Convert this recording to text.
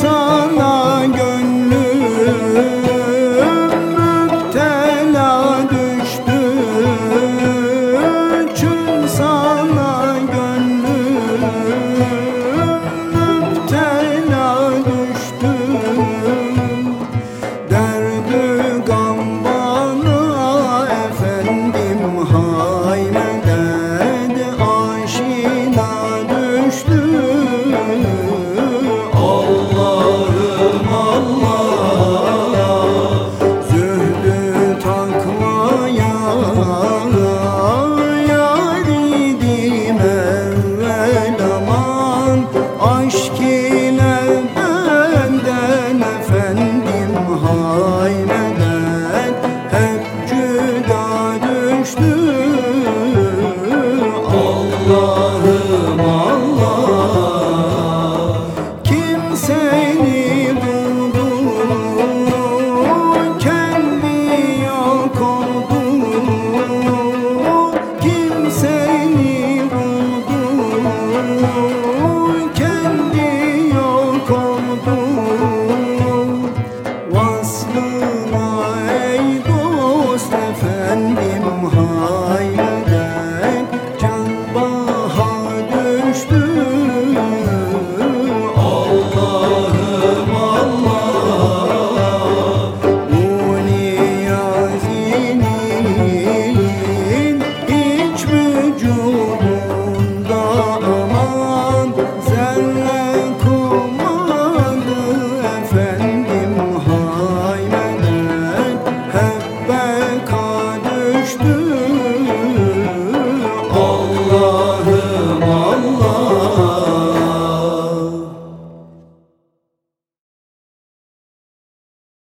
sana gönlüm müptela düştü. Çün sana gönlüm müptela düştü. Derdü gam bana efendim haymede Aşina düştü. Efendim hayreden can baha düştü. Allah'ım Allah Bu niyazinin